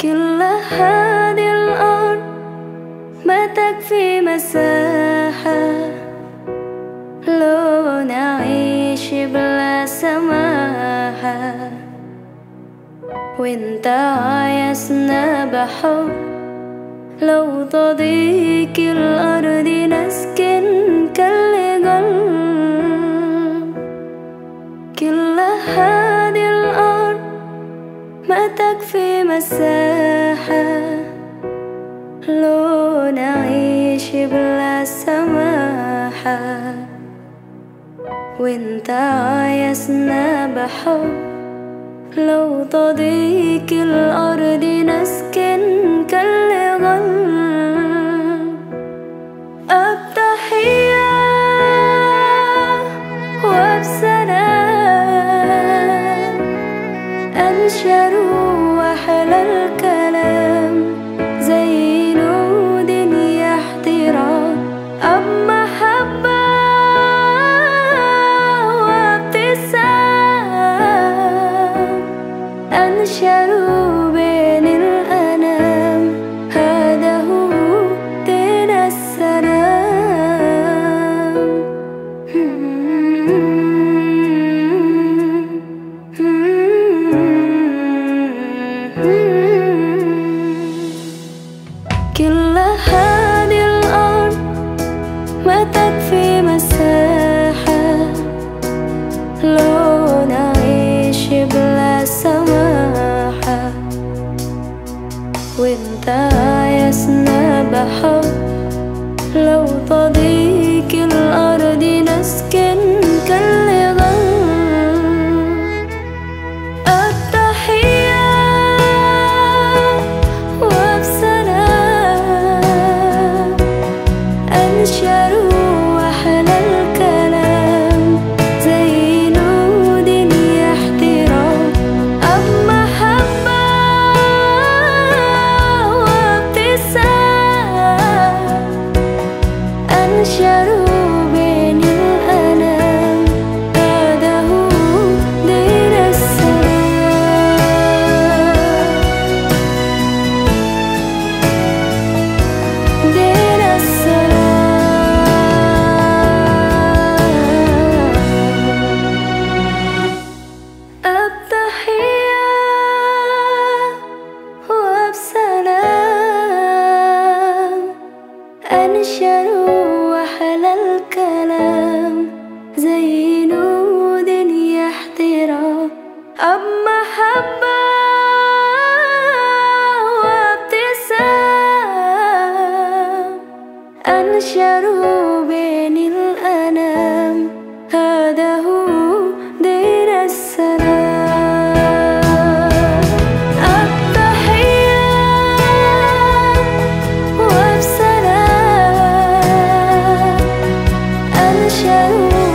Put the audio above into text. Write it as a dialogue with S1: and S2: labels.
S1: كل هذه الأرض ما تكفي مساحة. لو نعيش بلا سماحة. وإنت عايزنا بحب. لو تضيق الأرض نسكن. ما تكفي مساحة لو نعيش بلا سماحة. وإنت عايزنا بحب لو تضيق الأرض نسكن shadow أنشروا أحلى الكلام. زي نود احترام أب محبة وابتسام. أنشروا بين 前路。